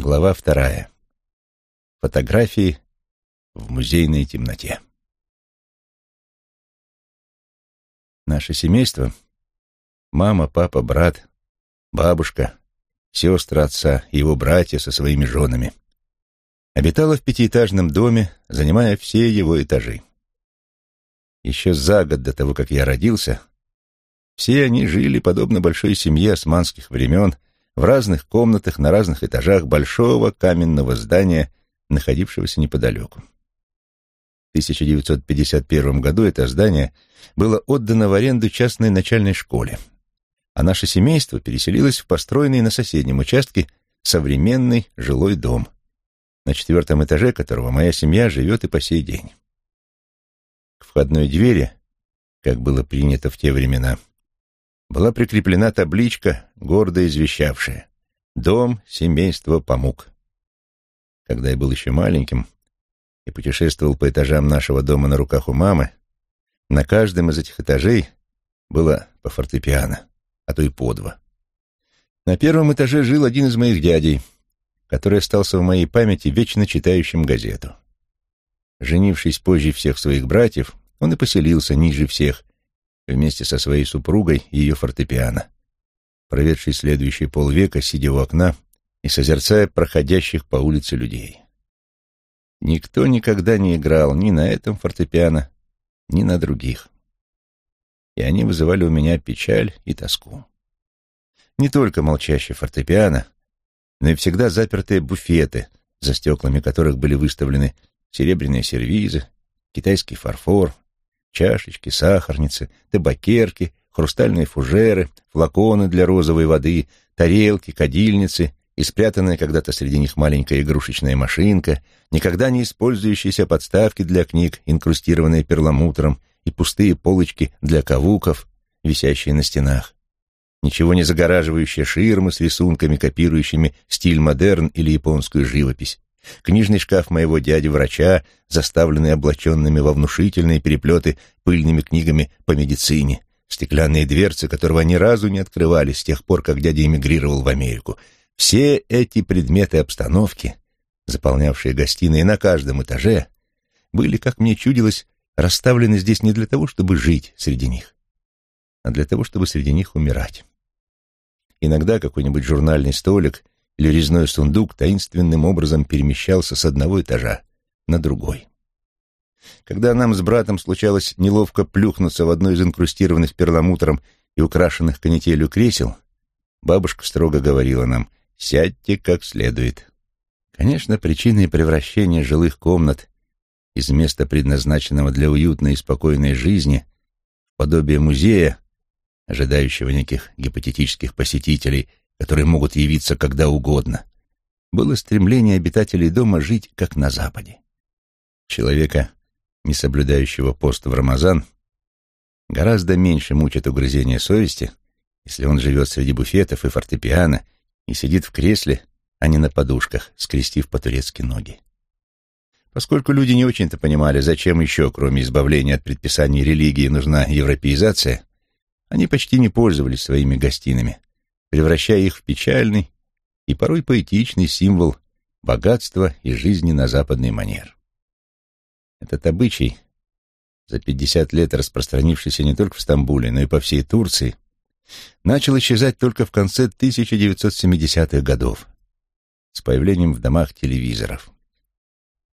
Глава вторая. Фотографии в музейной темноте. Наше семейство — мама, папа, брат, бабушка, сестры отца его братья со своими женами — обитало в пятиэтажном доме, занимая все его этажи. Еще за год до того, как я родился, все они жили, подобно большой семье османских времен, в разных комнатах на разных этажах большого каменного здания, находившегося неподалеку. В 1951 году это здание было отдано в аренду частной начальной школе, а наше семейство переселилось в построенный на соседнем участке современный жилой дом, на четвертом этаже которого моя семья живет и по сей день. К входной двери, как было принято в те времена, была прикреплена табличка, гордо извещавшая «Дом семейства Памук». Когда я был еще маленьким и путешествовал по этажам нашего дома на руках у мамы, на каждом из этих этажей было по фортепиано, а то и по два. На первом этаже жил один из моих дядей, который остался в моей памяти вечно читающим газету. Женившись позже всех своих братьев, он и поселился ниже всех, вместе со своей супругой и ее фортепиано, проведший следующие полвека, сидя у окна и созерцая проходящих по улице людей. Никто никогда не играл ни на этом фортепиано, ни на других. И они вызывали у меня печаль и тоску. Не только молчащий фортепиано, но и всегда запертые буфеты, за стеклами которых были выставлены серебряные сервизы, китайский фарфор, чашечки, сахарницы, табакерки, хрустальные фужеры, флаконы для розовой воды, тарелки, кадильницы и спрятанная когда-то среди них маленькая игрушечная машинка, никогда не использующиеся подставки для книг, инкрустированные перламутром, и пустые полочки для кавуков, висящие на стенах. Ничего не загораживающие ширмы с рисунками, копирующими стиль модерн или японскую живопись книжный шкаф моего дяди-врача, заставленный облаченными во внушительные переплеты пыльными книгами по медицине, стеклянные дверцы, которого ни разу не открывали с тех пор, как дядя эмигрировал в Америку. Все эти предметы обстановки, заполнявшие гостиные на каждом этаже, были, как мне чудилось, расставлены здесь не для того, чтобы жить среди них, а для того, чтобы среди них умирать. Иногда какой-нибудь журнальный столик — или резной сундук таинственным образом перемещался с одного этажа на другой. Когда нам с братом случалось неловко плюхнуться в одно из инкрустированных перламутром и украшенных канителью кресел, бабушка строго говорила нам «сядьте как следует». Конечно, причиной превращения жилых комнат из места, предназначенного для уютной и спокойной жизни, в подобие музея, ожидающего неких гипотетических посетителей которые могут явиться когда угодно, было стремление обитателей дома жить как на Западе. Человека, не соблюдающего пост в Рамазан, гораздо меньше мучит угрызение совести, если он живет среди буфетов и фортепиано и сидит в кресле, а не на подушках, скрестив по-турецки ноги. Поскольку люди не очень-то понимали, зачем еще, кроме избавления от предписаний религии, нужна европеизация, они почти не пользовались своими гостинами, превращая их в печальный и порой поэтичный символ богатства и жизни на западный манер. Этот обычай, за 50 лет распространившийся не только в Стамбуле, но и по всей Турции, начал исчезать только в конце 1970-х годов с появлением в домах телевизоров.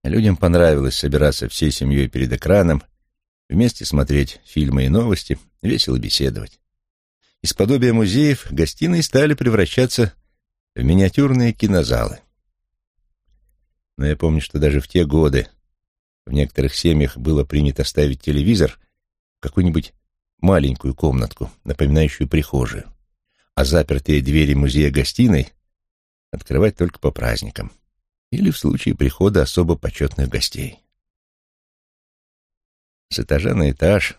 Людям понравилось собираться всей семьей перед экраном, вместе смотреть фильмы и новости, весело беседовать. Из подобия музеев гостиные стали превращаться в миниатюрные кинозалы. Но я помню, что даже в те годы в некоторых семьях было принято ставить телевизор в какую-нибудь маленькую комнатку, напоминающую прихожую, а запертые двери музея-гостиной открывать только по праздникам или в случае прихода особо почетных гостей. С этажа на этаж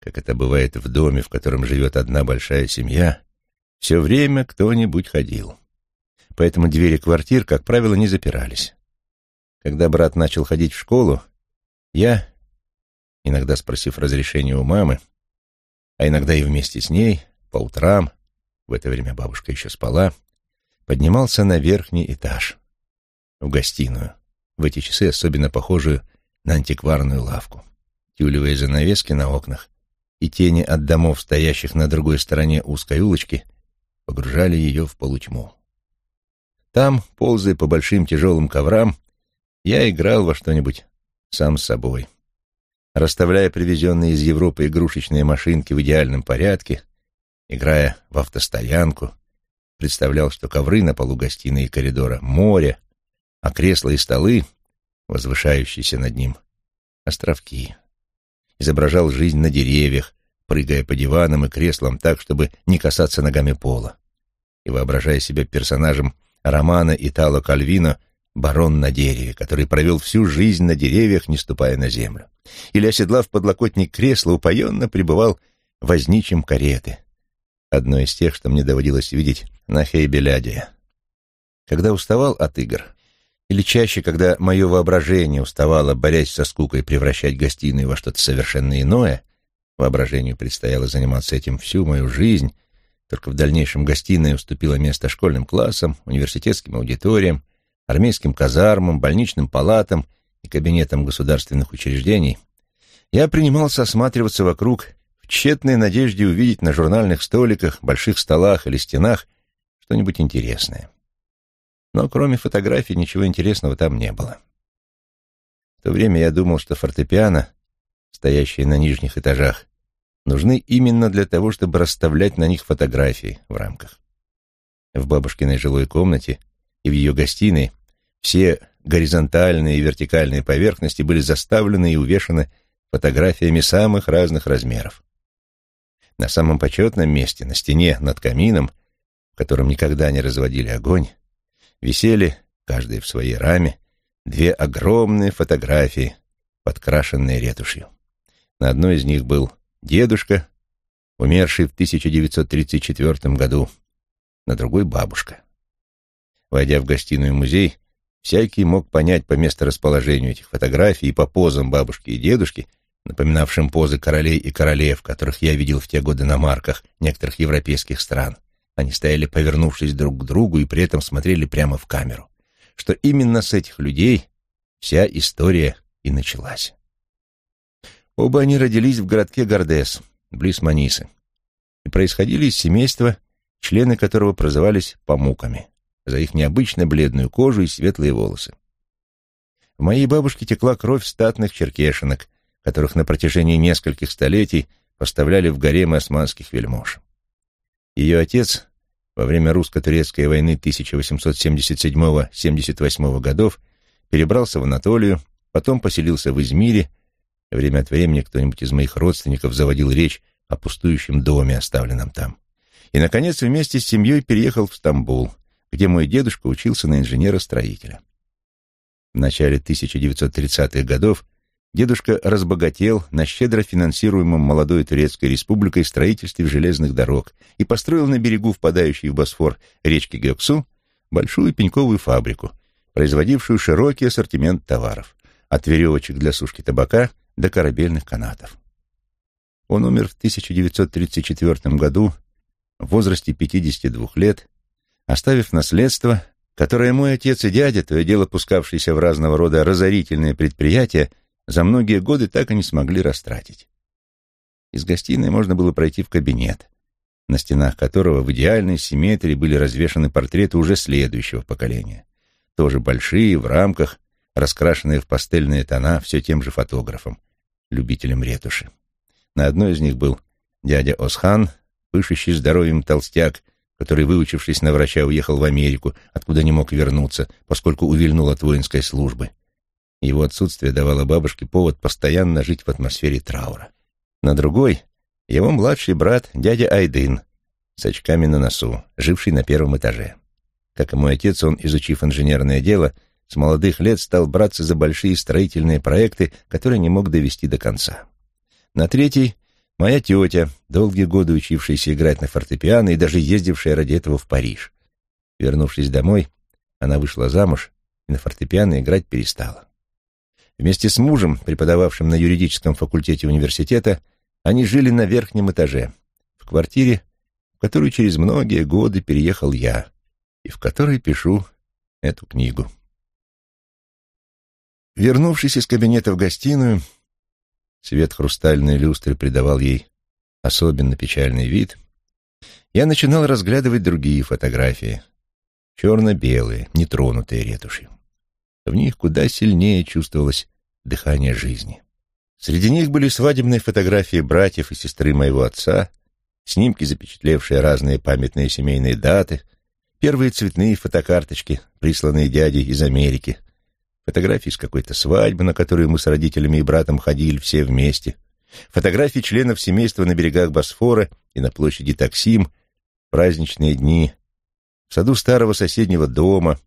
как это бывает в доме, в котором живет одна большая семья, все время кто-нибудь ходил. Поэтому двери квартир, как правило, не запирались. Когда брат начал ходить в школу, я, иногда спросив разрешения у мамы, а иногда и вместе с ней, по утрам, в это время бабушка еще спала, поднимался на верхний этаж, в гостиную, в эти часы особенно похожую на антикварную лавку. Тюлевые занавески на окнах и тени от домов, стоящих на другой стороне узкой улочки, погружали ее в полутьму. Там, ползая по большим тяжелым коврам, я играл во что-нибудь сам с собой. Расставляя привезенные из Европы игрушечные машинки в идеальном порядке, играя в автостоянку, представлял, что ковры на полу гостиной и коридора — море, а кресла и столы, возвышающиеся над ним, — островки. Изображал жизнь на деревьях, прыгая по диванам и креслам так, чтобы не касаться ногами пола, и воображая себя персонажем романа Итало Кальвино «Барон на дереве», который провел всю жизнь на деревьях, не ступая на землю. Или, оседлав подлокотник кресла, упоенно пребывал возничим кареты. Одно из тех, что мне доводилось видеть на Хейбеляде. Когда уставал от игр, или чаще, когда мое воображение уставало, борясь со скукой, превращать гостиную во что-то совершенно иное, воображению предстояло заниматься этим всю мою жизнь, только в дальнейшем гостиная уступила место школьным классам, университетским аудиториям, армейским казармам, больничным палатам и кабинетам государственных учреждений, я принимался осматриваться вокруг в тщетной надежде увидеть на журнальных столиках, больших столах или стенах что-нибудь интересное. Но кроме фотографий ничего интересного там не было. В то время я думал, что фортепиано, стоящие на нижних этажах, нужны именно для того, чтобы расставлять на них фотографии в рамках. В бабушкиной жилой комнате и в ее гостиной все горизонтальные и вертикальные поверхности были заставлены и увешаны фотографиями самых разных размеров. На самом почетном месте, на стене над камином, в котором никогда не разводили огонь, висели, каждая в своей раме, две огромные фотографии, подкрашенные ретушью. На одной из них был дедушка, умерший в 1934 году, на другой — бабушка. Войдя в гостиную музей, всякий мог понять по месторасположению этих фотографий и по позам бабушки и дедушки, напоминавшим позы королей и королев, которых я видел в те годы на марках некоторых европейских стран. Они стояли, повернувшись друг к другу, и при этом смотрели прямо в камеру. Что именно с этих людей вся история и началась. Оба они родились в городке Гордес, близ Манисы, и происходили из семейства, члены которого прозывались помуками за их необычно бледную кожу и светлые волосы. В моей бабушке текла кровь статных черкешинок, которых на протяжении нескольких столетий поставляли в гаремы османских вельмож. Ее отец во время русско-турецкой войны 1877-78 годов перебрался в Анатолию, потом поселился в Измире Время от времени кто-нибудь из моих родственников заводил речь о пустующем доме, оставленном там. И, наконец, вместе с семьей переехал в Стамбул, где мой дедушка учился на инженера-строителя. В начале 1930-х годов дедушка разбогател на щедро финансируемом молодой Турецкой республикой строительстве железных дорог и построил на берегу впадающей в Босфор речки Гёксу большую пеньковую фабрику, производившую широкий ассортимент товаров, от веревочек для сушки табака до корабельных канатов. Он умер в 1934 году в возрасте 52 лет, оставив наследство, которое мой отец и дядя, то и дело пускавшиеся в разного рода разорительные предприятия, за многие годы так и не смогли растратить. Из гостиной можно было пройти в кабинет, на стенах которого в идеальной симметрии были развешаны портреты уже следующего поколения, тоже большие, в рамках, раскрашенные в пастельные тона все тем же фотографом, любителем ретуши. На одной из них был дядя Осхан, пышущий здоровьем толстяк, который, выучившись на врача, уехал в Америку, откуда не мог вернуться, поскольку увильнул от воинской службы. Его отсутствие давало бабушке повод постоянно жить в атмосфере траура. На другой — его младший брат, дядя Айдын, с очками на носу, живший на первом этаже. Как и мой отец, он, изучив инженерное дело, — с молодых лет стал браться за большие строительные проекты, которые не мог довести до конца. На третий — моя тетя, долгие годы учившаяся играть на фортепиано и даже ездившая ради этого в Париж. Вернувшись домой, она вышла замуж и на фортепиано играть перестала. Вместе с мужем, преподававшим на юридическом факультете университета, они жили на верхнем этаже, в квартире, в которую через многие годы переехал я, и в которой пишу эту книгу. Вернувшись из кабинета в гостиную, свет хрустальной люстры придавал ей особенно печальный вид, я начинал разглядывать другие фотографии, черно-белые, нетронутые ретушью. В них куда сильнее чувствовалось дыхание жизни. Среди них были свадебные фотографии братьев и сестры моего отца, снимки, запечатлевшие разные памятные семейные даты, первые цветные фотокарточки, присланные дядей из Америки, фотографии с какой-то свадьбы, на которую мы с родителями и братом ходили все вместе, фотографии членов семейства на берегах Босфора и на площади Таксим, праздничные дни, в саду старого соседнего дома,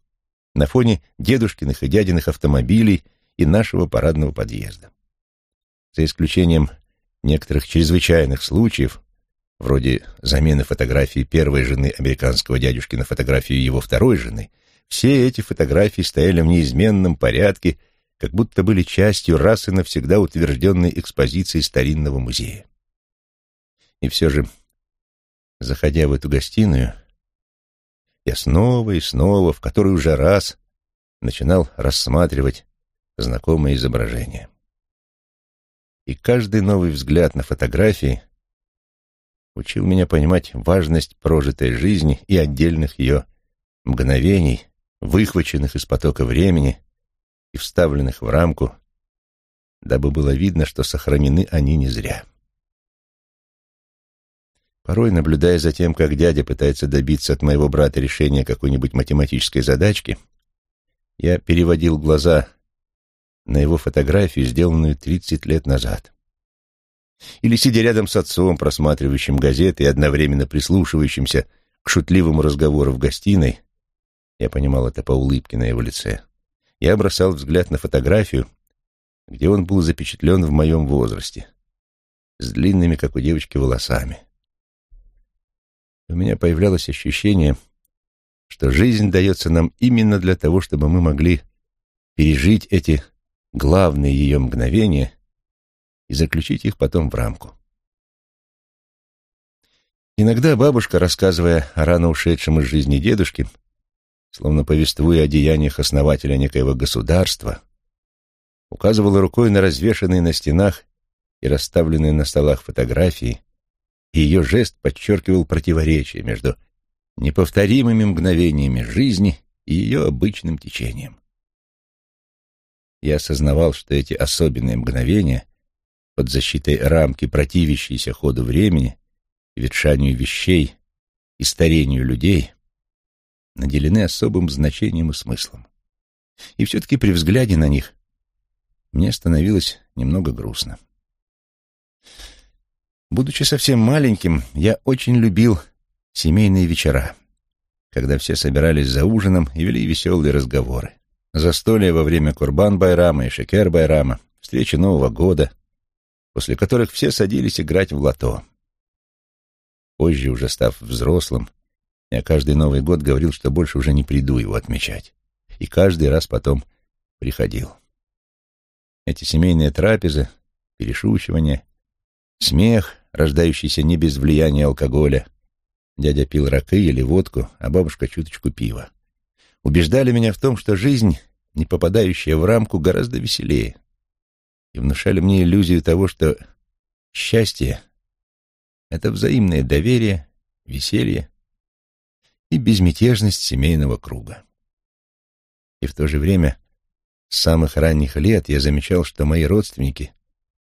на фоне дедушкиных и дядиных автомобилей и нашего парадного подъезда. За исключением некоторых чрезвычайных случаев, вроде замены фотографии первой жены американского дядюшки на фотографию его второй жены, все эти фотографии стояли в неизменном порядке, как будто были частью раз и навсегда утвержденной экспозиции старинного музея. И все же, заходя в эту гостиную, я снова и снова, в который уже раз, начинал рассматривать знакомые изображения. И каждый новый взгляд на фотографии учил меня понимать важность прожитой жизни и отдельных ее мгновений, выхваченных из потока времени и вставленных в рамку, дабы было видно, что сохранены они не зря. Порой, наблюдая за тем, как дядя пытается добиться от моего брата решения какой-нибудь математической задачки, я переводил глаза на его фотографию, сделанную 30 лет назад. Или сидя рядом с отцом, просматривающим газеты и одновременно прислушивающимся к шутливому разговору в гостиной, я понимал это по улыбке на его лице, я бросал взгляд на фотографию, где он был запечатлен в моем возрасте, с длинными, как у девочки, волосами. У меня появлялось ощущение, что жизнь дается нам именно для того, чтобы мы могли пережить эти главные ее мгновения и заключить их потом в рамку. Иногда бабушка, рассказывая о рано ушедшем из жизни дедушке, словно повествуя о деяниях основателя некоего государства, указывала рукой на развешанные на стенах и расставленные на столах фотографии, и ее жест подчеркивал противоречие между неповторимыми мгновениями жизни и ее обычным течением. Я осознавал, что эти особенные мгновения под защитой рамки, противящейся ходу времени, ветшанию вещей и старению людей, наделены особым значением и смыслом. И все-таки при взгляде на них мне становилось немного грустно. Будучи совсем маленьким, я очень любил семейные вечера, когда все собирались за ужином и вели веселые разговоры. Застолья во время Курбан-Байрама и Шекер-Байрама, встречи Нового года, после которых все садились играть в лото. Позже, уже став взрослым, я каждый Новый год говорил, что больше уже не приду его отмечать. И каждый раз потом приходил. Эти семейные трапезы, перешучивания, смех, рождающийся не без влияния алкоголя, дядя пил ракы или водку, а бабушка чуточку пива. Убеждали меня в том, что жизнь, не попадающая в рамку, гораздо веселее, и внушали мне иллюзию того, что счастье — это взаимное доверие, веселье и безмятежность семейного круга. И в то же время с самых ранних лет я замечал, что мои родственники,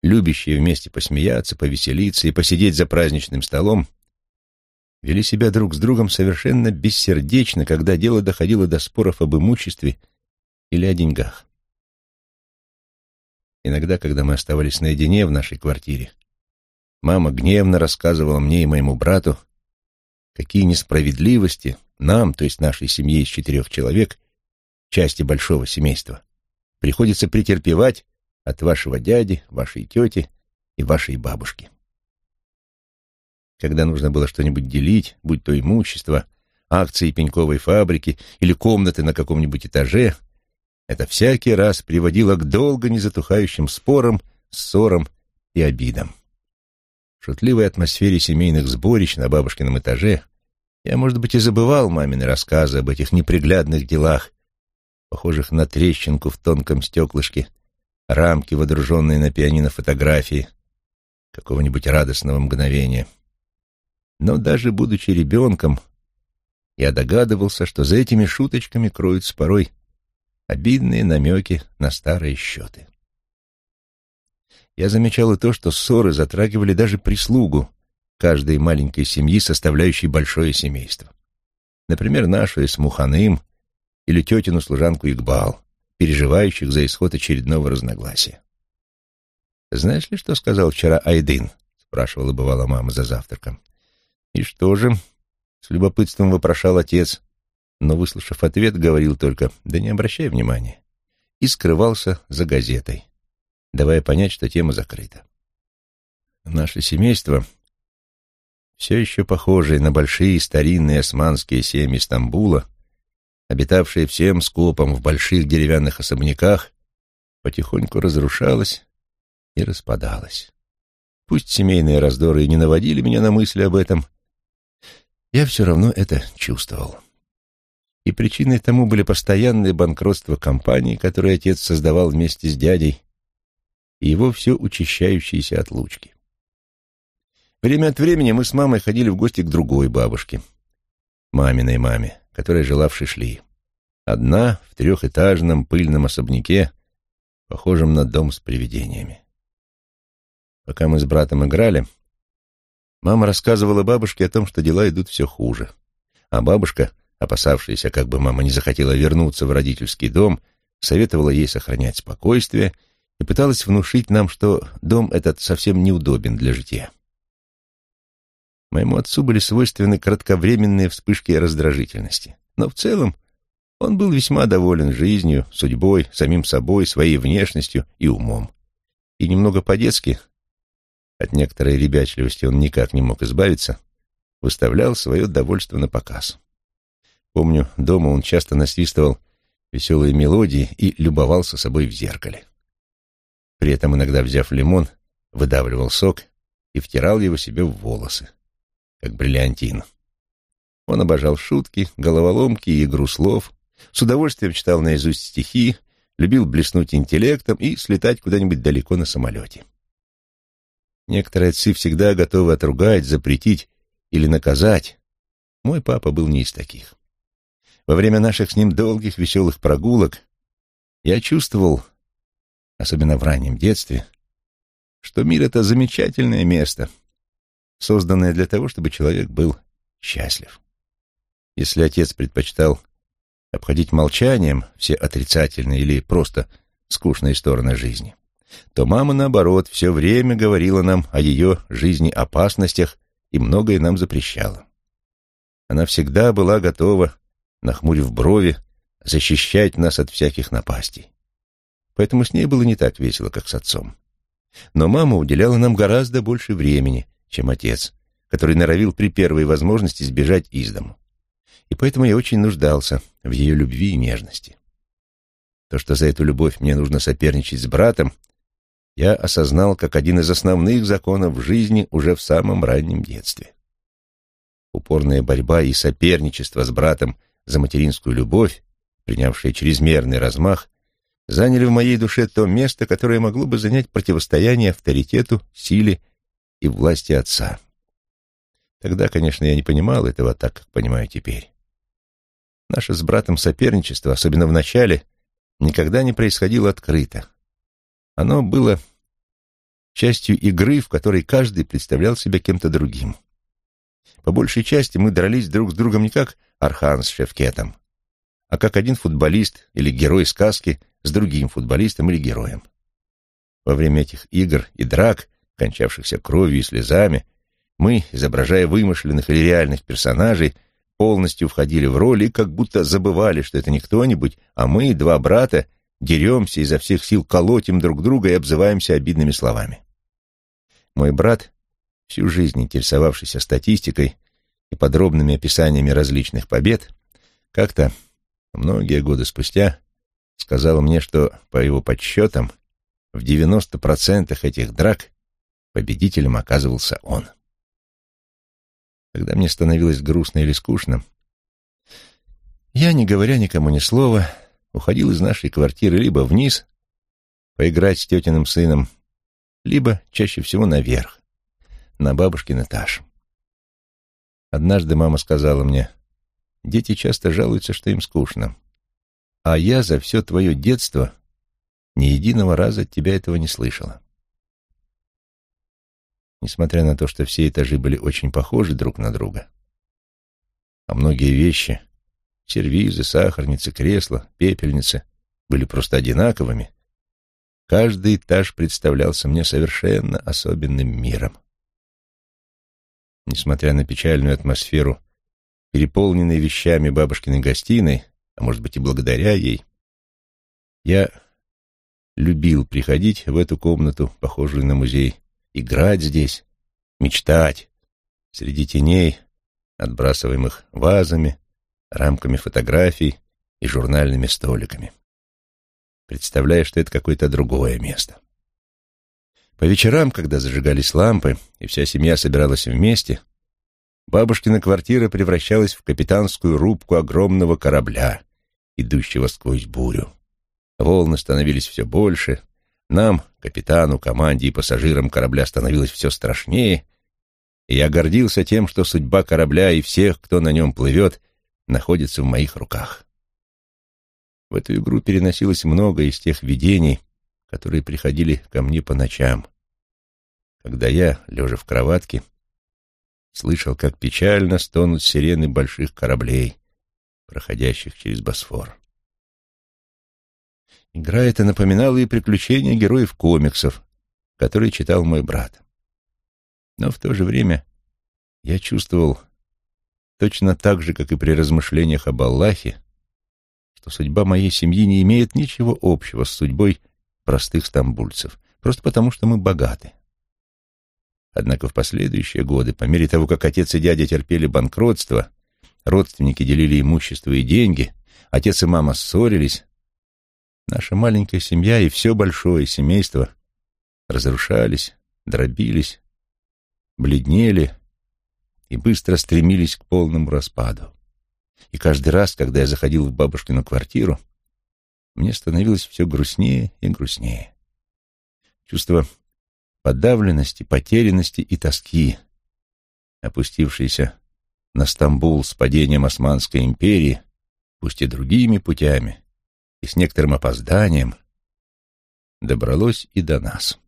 любящие вместе посмеяться, повеселиться и посидеть за праздничным столом, вели себя друг с другом совершенно бессердечно, когда дело доходило до споров об имуществе или о деньгах. Иногда, когда мы оставались наедине в нашей квартире, мама гневно рассказывала мне и моему брату, какие несправедливости нам, то есть нашей семье из четырех человек, части большого семейства, приходится претерпевать от вашего дяди, вашей тети и вашей бабушки. Когда нужно было что-нибудь делить, будь то имущество, акции пеньковой фабрики или комнаты на каком-нибудь этаже, это всякий раз приводило к долго незатухающим спорам, ссорам и обидам. В шутливой атмосфере семейных сборищ на бабушкином этаже Я, может быть, и забывал мамины рассказы об этих неприглядных делах, похожих на трещинку в тонком стеклышке, рамки, водруженные на пианино фотографии, какого-нибудь радостного мгновения. Но даже будучи ребенком, я догадывался, что за этими шуточками кроются порой обидные намеки на старые счеты. Я замечал и то, что ссоры затрагивали даже прислугу каждой маленькой семьи, составляющей большое семейство. Например, нашу с Муханым или тетину служанку Игбал, переживающих за исход очередного разногласия. «Знаешь ли, что сказал вчера Айдын?» — спрашивала бывала мама за завтраком. «И что же?» — с любопытством вопрошал отец, но, выслушав ответ, говорил только «да не обращай внимания» и скрывался за газетой, давая понять, что тема закрыта. Наше семейство, все еще похожее на большие старинные османские семьи Стамбула, обитавшие всем скопом в больших деревянных особняках, потихоньку разрушалось и распадалось. Пусть семейные раздоры и не наводили меня на мысли об этом, я все равно это чувствовал. И причиной тому были постоянные банкротства компании, которые отец создавал вместе с дядей, и его все учащающиеся отлучки. Время от времени мы с мамой ходили в гости к другой бабушке, маминой маме, которая жила в Шишли. Одна в трехэтажном пыльном особняке, похожем на дом с привидениями. Пока мы с братом играли, мама рассказывала бабушке о том, что дела идут все хуже. А бабушка, опасавшаяся, как бы мама не захотела вернуться в родительский дом, советовала ей сохранять спокойствие и пыталась внушить нам, что дом этот совсем неудобен для жития. Моему отцу были свойственны кратковременные вспышки раздражительности, но в целом он был весьма доволен жизнью, судьбой, самим собой, своей внешностью и умом. И немного по-детски, от некоторой ребячливости он никак не мог избавиться, выставлял свое довольство на показ. Помню, дома он часто насвистывал веселые мелодии и любовался собой в зеркале. При этом, иногда взяв лимон, выдавливал сок и втирал его себе в волосы, как бриллиантин. Он обожал шутки, головоломки и игру слов, с удовольствием читал наизусть стихи, любил блеснуть интеллектом и слетать куда-нибудь далеко на самолете. Некоторые отцы всегда готовы отругать, запретить или наказать. Мой папа был не из таких. Во время наших с ним долгих веселых прогулок я чувствовал, особенно в раннем детстве, что мир — это замечательное место, созданное для того, чтобы человек был счастлив. Если отец предпочитал обходить молчанием все отрицательные или просто скучные стороны жизни, то мама, наоборот, все время говорила нам о ее жизни опасностях и многое нам запрещала. Она всегда была готова, нахмурив брови, защищать нас от всяких напастей. Поэтому с ней было не так весело, как с отцом. Но мама уделяла нам гораздо больше времени, чем отец, который норовил при первой возможности сбежать из дому и поэтому я очень нуждался в ее любви и нежности. То, что за эту любовь мне нужно соперничать с братом, я осознал как один из основных законов жизни уже в самом раннем детстве. Упорная борьба и соперничество с братом за материнскую любовь, принявшие чрезмерный размах, заняли в моей душе то место, которое могло бы занять противостояние авторитету, силе и власти отца. Тогда, конечно, я не понимал этого так, как понимаю теперь. Наше с братом соперничество, особенно в начале, никогда не происходило открыто. Оно было частью игры, в которой каждый представлял себя кем-то другим. По большей части мы дрались друг с другом не как Архан с Шевкетом, а как один футболист или герой сказки с другим футболистом или героем. Во время этих игр и драк, кончавшихся кровью и слезами, мы, изображая вымышленных или реальных персонажей, полностью входили в роль и как будто забывали, что это не кто-нибудь, а мы, два брата, деремся изо всех сил, колотим друг друга и обзываемся обидными словами. Мой брат, всю жизнь интересовавшийся статистикой и подробными описаниями различных побед, как-то, многие годы спустя, сказал мне, что, по его подсчетам, в 90% этих драк победителем оказывался он. Когда мне становилось грустно или скучно, я, не говоря никому ни слова, уходил из нашей квартиры либо вниз, поиграть с тетиным сыном, либо, чаще всего, наверх, на бабушкин этаж. Однажды мама сказала мне, дети часто жалуются, что им скучно, а я за все твое детство ни единого раза от тебя этого не слышала. Несмотря на то, что все этажи были очень похожи друг на друга, а многие вещи — сервизы, сахарницы, кресла, пепельницы — были просто одинаковыми, каждый этаж представлялся мне совершенно особенным миром. Несмотря на печальную атмосферу, переполненной вещами бабушкиной гостиной, а может быть и благодаря ей, я любил приходить в эту комнату, похожую на музей, играть здесь, мечтать среди теней, отбрасываемых вазами, рамками фотографий и журнальными столиками, представляя, что это какое-то другое место. По вечерам, когда зажигались лампы, и вся семья собиралась вместе, бабушкина квартира превращалась в капитанскую рубку огромного корабля, идущего сквозь бурю. Волны становились все больше, нам, капитану, команде и пассажирам корабля становилось все страшнее, и я гордился тем, что судьба корабля и всех, кто на нем плывет, находится в моих руках. В эту игру переносилось много из тех видений, которые приходили ко мне по ночам, когда я, лежа в кроватке, слышал, как печально стонут сирены больших кораблей, проходящих через Босфор. Игра эта напоминала и приключения героев комиксов, которые читал мой брат. Но в то же время я чувствовал точно так же, как и при размышлениях об Аллахе, что судьба моей семьи не имеет ничего общего с судьбой простых стамбульцев, просто потому что мы богаты. Однако в последующие годы, по мере того, как отец и дядя терпели банкротство, родственники делили имущество и деньги, отец и мама ссорились, Наша маленькая семья и все большое семейство разрушались, дробились, бледнели и быстро стремились к полному распаду. И каждый раз, когда я заходил в бабушкину квартиру, мне становилось все грустнее и грустнее. Чувство подавленности, потерянности и тоски, опустившиеся на Стамбул с падением Османской империи, пусть и другими путями, и с некоторым опозданием добралось и до нас.